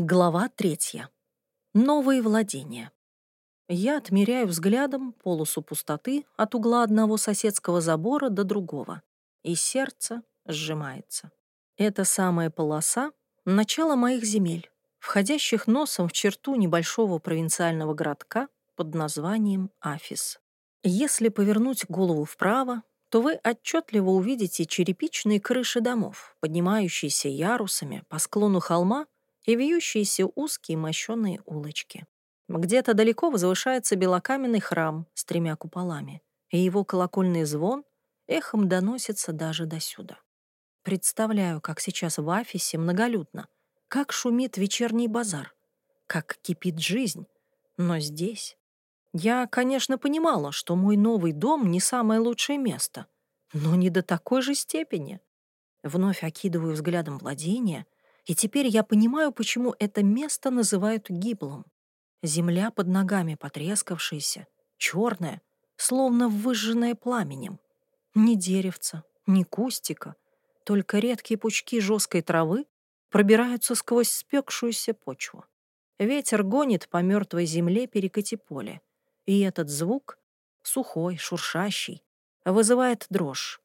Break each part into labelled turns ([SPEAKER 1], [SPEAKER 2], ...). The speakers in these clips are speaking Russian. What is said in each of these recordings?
[SPEAKER 1] Глава третья. Новые владения. Я отмеряю взглядом полосу пустоты от угла одного соседского забора до другого, и сердце сжимается. Эта самая полоса — начало моих земель, входящих носом в черту небольшого провинциального городка под названием Афис. Если повернуть голову вправо, то вы отчетливо увидите черепичные крыши домов, поднимающиеся ярусами по склону холма — и вьющиеся узкие мощеные улочки. Где-то далеко возвышается белокаменный храм с тремя куполами, и его колокольный звон эхом доносится даже досюда. Представляю, как сейчас в Афисе многолюдно, как шумит вечерний базар, как кипит жизнь. Но здесь... Я, конечно, понимала, что мой новый дом не самое лучшее место, но не до такой же степени. Вновь окидываю взглядом владения — и теперь я понимаю, почему это место называют гиблым. Земля под ногами потрескавшаяся, черная, словно выжженная пламенем. Ни деревца, ни кустика, только редкие пучки жесткой травы пробираются сквозь спекшуюся почву. Ветер гонит по мертвой земле перекати поле, и этот звук, сухой, шуршащий, вызывает дрожь.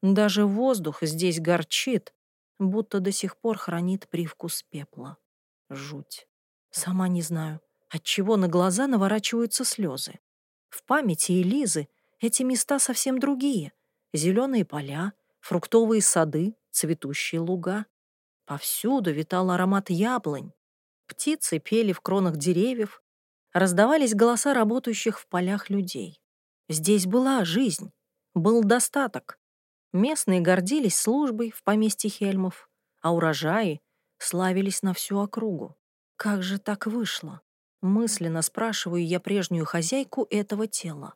[SPEAKER 1] Даже воздух здесь горчит, будто до сих пор хранит привкус пепла. Жуть. Сама не знаю, от чего на глаза наворачиваются слезы. В памяти Элизы эти места совсем другие. Зеленые поля, фруктовые сады, цветущие луга. Повсюду витал аромат яблонь. Птицы пели в кронах деревьев, раздавались голоса работающих в полях людей. Здесь была жизнь, был достаток, Местные гордились службой в поместье Хельмов, а урожаи славились на всю округу. Как же так вышло? Мысленно спрашиваю я прежнюю хозяйку этого тела.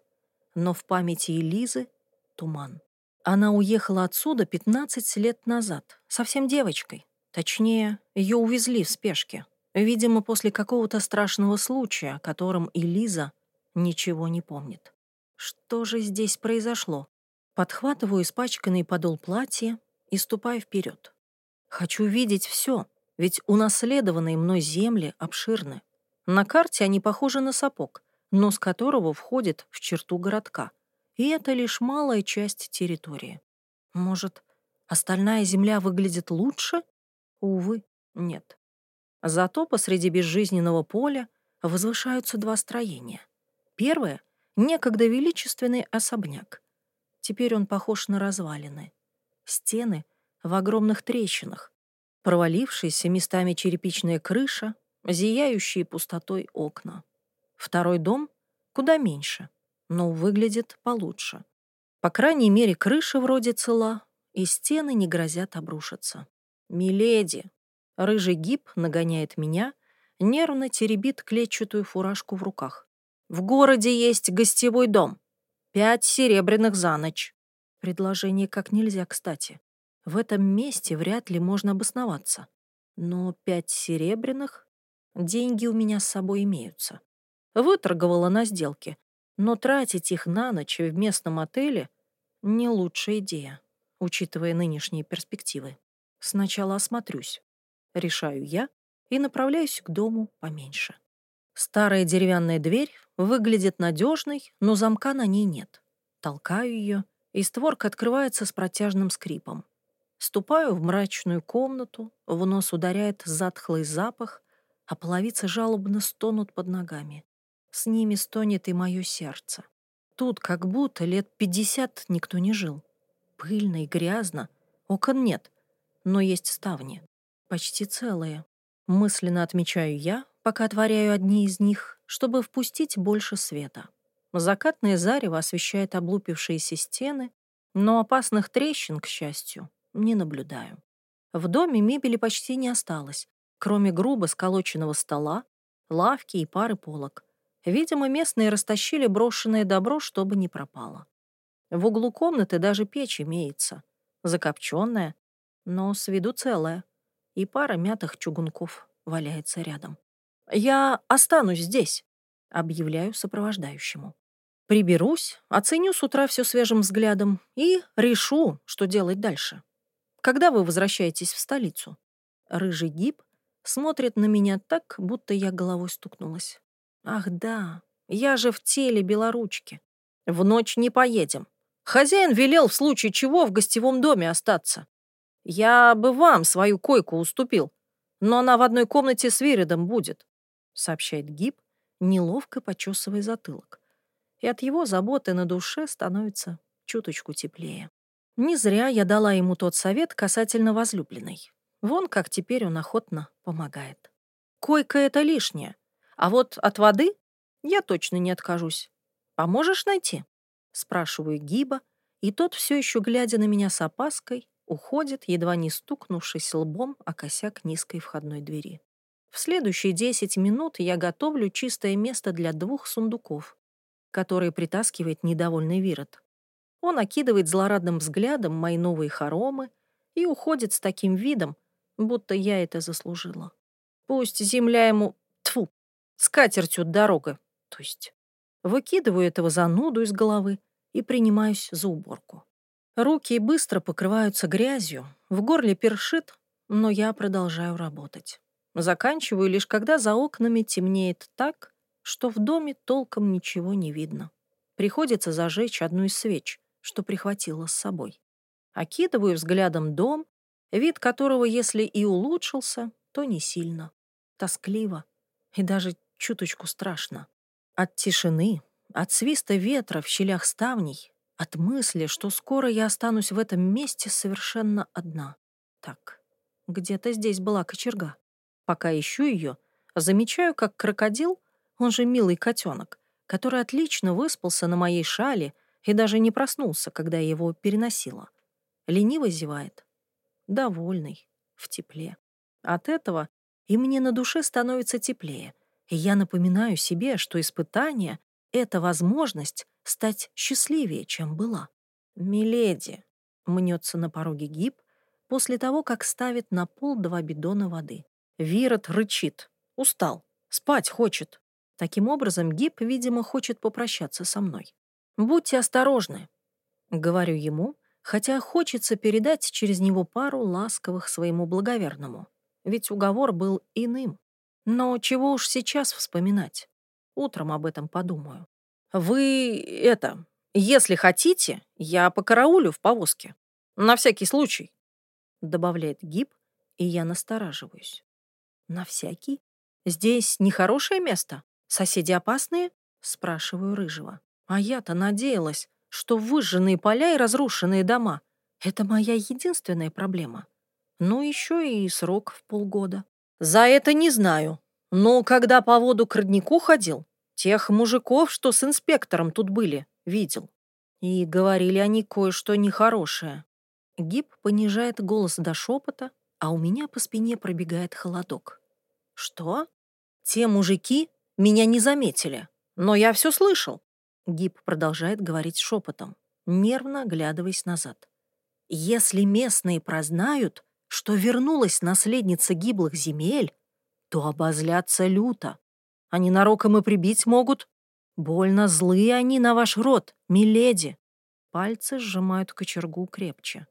[SPEAKER 1] Но в памяти Элизы туман. Она уехала отсюда 15 лет назад, совсем девочкой. Точнее, ее увезли в спешке. Видимо, после какого-то страшного случая, о котором Элиза ничего не помнит. Что же здесь произошло? Подхватываю испачканный подол платья и ступаю вперед. Хочу видеть все, ведь унаследованные мной земли обширны. На карте они похожи на сапог, нос которого входит в черту городка. И это лишь малая часть территории. Может, остальная земля выглядит лучше? Увы, нет. Зато посреди безжизненного поля возвышаются два строения. Первое — некогда величественный особняк, Теперь он похож на развалины. Стены в огромных трещинах, провалившаяся местами черепичная крыша, зияющие пустотой окна. Второй дом куда меньше, но выглядит получше. По крайней мере, крыша вроде цела, и стены не грозят обрушиться. «Миледи!» Рыжий гиб нагоняет меня, нервно теребит клетчатую фуражку в руках. «В городе есть гостевой дом. Пять серебряных за ночь. Предложение как нельзя кстати. В этом месте вряд ли можно обосноваться. Но пять серебряных? Деньги у меня с собой имеются. Выторговала на сделке. Но тратить их на ночь в местном отеле — не лучшая идея, учитывая нынешние перспективы. Сначала осмотрюсь. Решаю я и направляюсь к дому поменьше. Старая деревянная дверь выглядит надежной, но замка на ней нет. Толкаю ее, и створка открывается с протяжным скрипом. Ступаю в мрачную комнату, в нос ударяет затхлый запах, а половицы жалобно стонут под ногами. С ними стонет и мое сердце. Тут как будто лет пятьдесят никто не жил. Пыльно и грязно, окон нет, но есть ставни, почти целые. Мысленно отмечаю я, пока отворяю одни из них, чтобы впустить больше света. Закатное зарево освещает облупившиеся стены, но опасных трещин, к счастью, не наблюдаю. В доме мебели почти не осталось, кроме грубо сколоченного стола, лавки и пары полок. Видимо, местные растащили брошенное добро, чтобы не пропало. В углу комнаты даже печь имеется, закопченная, но с виду целая, и пара мятых чугунков валяется рядом. «Я останусь здесь», — объявляю сопровождающему. Приберусь, оценю с утра все свежим взглядом и решу, что делать дальше. Когда вы возвращаетесь в столицу? Рыжий гиб смотрит на меня так, будто я головой стукнулась. Ах да, я же в теле белоручки. В ночь не поедем. Хозяин велел в случае чего в гостевом доме остаться. Я бы вам свою койку уступил, но она в одной комнате с Виридом будет, сообщает Гиб, неловко почесывая затылок. И от его заботы на душе становится чуточку теплее. Не зря я дала ему тот совет касательно возлюбленной. Вон как теперь он охотно помогает. Койка — это лишнее. А вот от воды я точно не откажусь. Поможешь найти? Спрашиваю Гиба, и тот, все еще глядя на меня с опаской, уходит, едва не стукнувшись лбом о косяк низкой входной двери. В следующие десять минут я готовлю чистое место для двух сундуков, которые притаскивает недовольный Вирот. Он окидывает злорадным взглядом мои новые хоромы и уходит с таким видом, будто я это заслужила. Пусть земля ему... тфу, скатертью дорога, то есть. Выкидываю этого зануду из головы и принимаюсь за уборку. Руки быстро покрываются грязью, в горле першит, но я продолжаю работать. Заканчиваю лишь когда за окнами темнеет так, что в доме толком ничего не видно. Приходится зажечь одну из свеч, что прихватила с собой. Окидываю взглядом дом, вид которого, если и улучшился, то не сильно. Тоскливо и даже чуточку страшно. От тишины, от свиста ветра в щелях ставней, от мысли, что скоро я останусь в этом месте совершенно одна. Так, где-то здесь была кочерга. Пока ищу ее, замечаю, как крокодил, он же милый котенок, который отлично выспался на моей шале и даже не проснулся, когда я его переносила. Лениво зевает. Довольный, в тепле. От этого и мне на душе становится теплее, и я напоминаю себе, что испытание — это возможность стать счастливее, чем была. «Миледи», — мнется на пороге гиб, после того, как ставит на пол два бидона воды. Вирот рычит. Устал. Спать хочет. Таким образом, гиб, видимо, хочет попрощаться со мной. «Будьте осторожны», — говорю ему, хотя хочется передать через него пару ласковых своему благоверному ведь уговор был иным. Но чего уж сейчас вспоминать? Утром об этом подумаю. Вы это, если хотите, я покараулю в повозке. На всякий случай, добавляет Гиб, и я настораживаюсь. На всякий? Здесь нехорошее место? Соседи опасные? Спрашиваю Рыжего. А я-то надеялась, что выжженные поля и разрушенные дома — это моя единственная проблема. Ну, еще и срок в полгода. За это не знаю. Но когда по воду к роднику ходил, тех мужиков, что с инспектором тут были, видел. И говорили они кое-что нехорошее. Гиб понижает голос до шепота, а у меня по спине пробегает холодок. Что? Те мужики меня не заметили, но я все слышал. Гиб продолжает говорить шепотом, нервно оглядываясь назад. Если местные прознают, что вернулась наследница гиблых земель, то обозлятся люто. Они нароком и прибить могут. Больно злые они на ваш род, миледи. Пальцы сжимают кочергу крепче.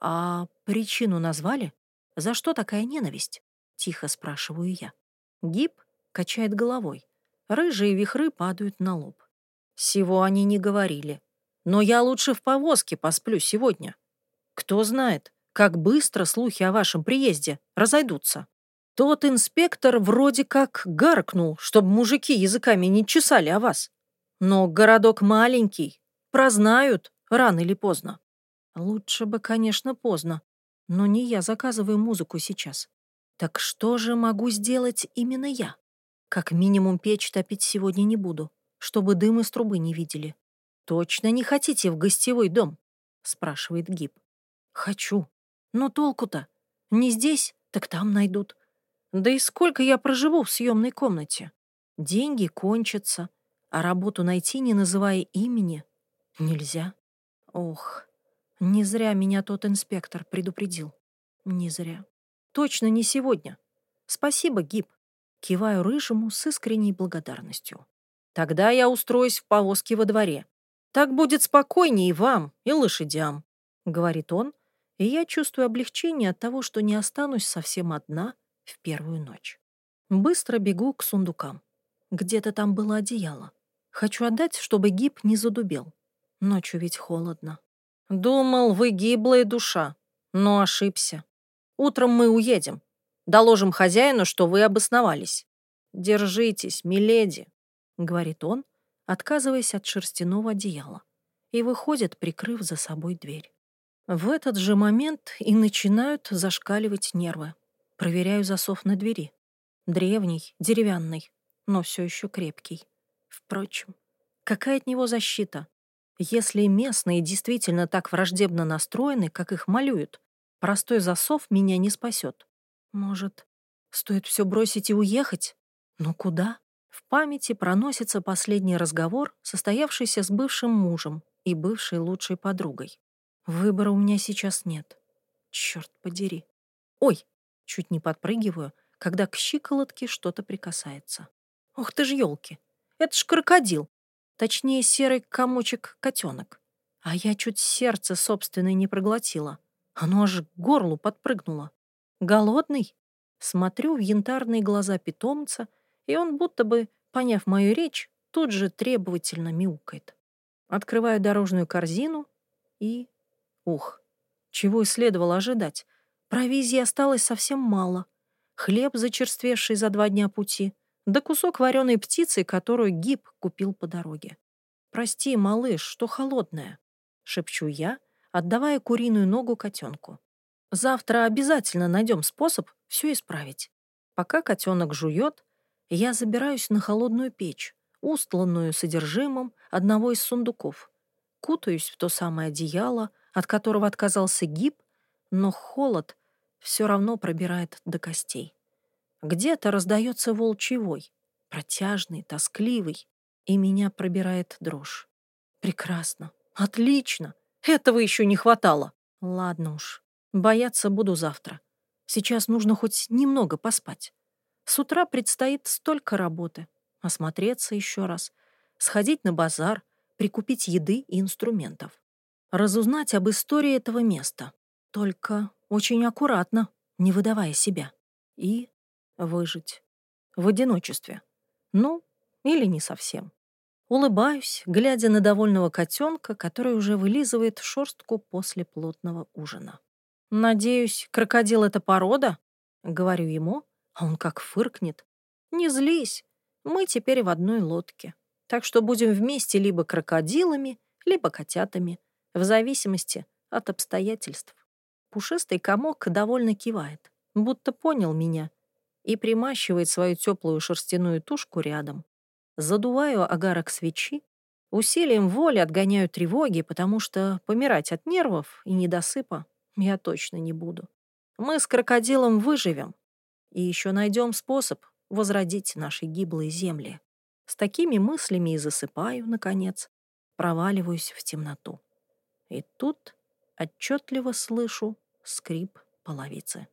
[SPEAKER 1] А причину назвали? За что такая ненависть? Тихо спрашиваю я. Гиб качает головой. Рыжие вихры падают на лоб. Всего они не говорили. Но я лучше в повозке посплю сегодня. Кто знает, как быстро слухи о вашем приезде разойдутся. Тот инспектор вроде как гаркнул, чтобы мужики языками не чесали о вас. Но городок маленький, прознают рано или поздно. Лучше бы, конечно, поздно, но не я заказываю музыку сейчас. Так что же могу сделать именно я? Как минимум печь топить сегодня не буду, чтобы дым из трубы не видели. «Точно не хотите в гостевой дом?» — спрашивает Гиб. «Хочу», но толку-то? Не здесь, так там найдут. Да и сколько я проживу в съемной комнате? Деньги кончатся, а работу найти, не называя имени, нельзя. Ох, не зря меня тот инспектор предупредил. Не зря. Точно не сегодня. Спасибо, Гиб. Киваю рыжему с искренней благодарностью. Тогда я устроюсь в повозке во дворе. Так будет спокойнее и вам, и лошадям, — говорит он, и я чувствую облегчение от того, что не останусь совсем одна в первую ночь. Быстро бегу к сундукам. Где-то там было одеяло. Хочу отдать, чтобы гиб не задубел. Ночью ведь холодно. Думал, вы гиблая душа, но ошибся. Утром мы уедем. Доложим хозяину, что вы обосновались. Держитесь, миледи, — говорит он, отказываясь от шерстяного одеяла, и выходит, прикрыв за собой дверь. В этот же момент и начинают зашкаливать нервы. Проверяю засов на двери. Древний, деревянный, но все еще крепкий. Впрочем, какая от него защита? Если местные действительно так враждебно настроены, как их малюют, простой засов меня не спасет. Может, стоит все бросить и уехать? Но куда? В памяти проносится последний разговор, состоявшийся с бывшим мужем и бывшей лучшей подругой. Выбора у меня сейчас нет. Черт подери. Ой, чуть не подпрыгиваю, когда к щиколотке что-то прикасается. Ух ты ж елки! Это ж крокодил. Точнее, серый комочек-котенок. А я чуть сердце собственное не проглотила. Оно аж к горлу подпрыгнуло. Голодный? Смотрю в янтарные глаза питомца, и он, будто бы, поняв мою речь, тут же требовательно мяукает. Открываю дорожную корзину и... Ух, чего и следовало ожидать. Провизии осталось совсем мало. Хлеб, зачерствевший за два дня пути, да кусок вареной птицы, которую Гиб купил по дороге. «Прости, малыш, что холодная», — шепчу я, отдавая куриную ногу котенку. «Завтра обязательно найдем способ все исправить». Пока котенок жует, я забираюсь на холодную печь, устланную содержимым одного из сундуков. Кутаюсь в то самое одеяло, от которого отказался гиб, но холод все равно пробирает до костей. Где-то раздается волчий протяжный, тоскливый, и меня пробирает дрожь. Прекрасно, отлично, этого еще не хватало. Ладно уж, бояться буду завтра. Сейчас нужно хоть немного поспать. С утра предстоит столько работы. Осмотреться еще раз, сходить на базар, прикупить еды и инструментов. Разузнать об истории этого места. Только очень аккуратно, не выдавая себя. И выжить. В одиночестве. Ну, или не совсем. Улыбаюсь, глядя на довольного котенка, который уже вылизывает шерстку после плотного ужина. «Надеюсь, крокодил — это порода?» — говорю ему, а он как фыркнет. «Не злись, мы теперь в одной лодке, так что будем вместе либо крокодилами, либо котятами, в зависимости от обстоятельств». Пушистый комок довольно кивает, будто понял меня и примащивает свою теплую шерстяную тушку рядом. Задуваю огарок свечи, усилием воли отгоняю тревоги, потому что помирать от нервов и недосыпа я точно не буду. Мы с крокодилом выживем и еще найдем способ возродить наши гиблые земли. С такими мыслями и засыпаю, наконец, проваливаюсь в темноту. И тут отчетливо слышу скрип половицы.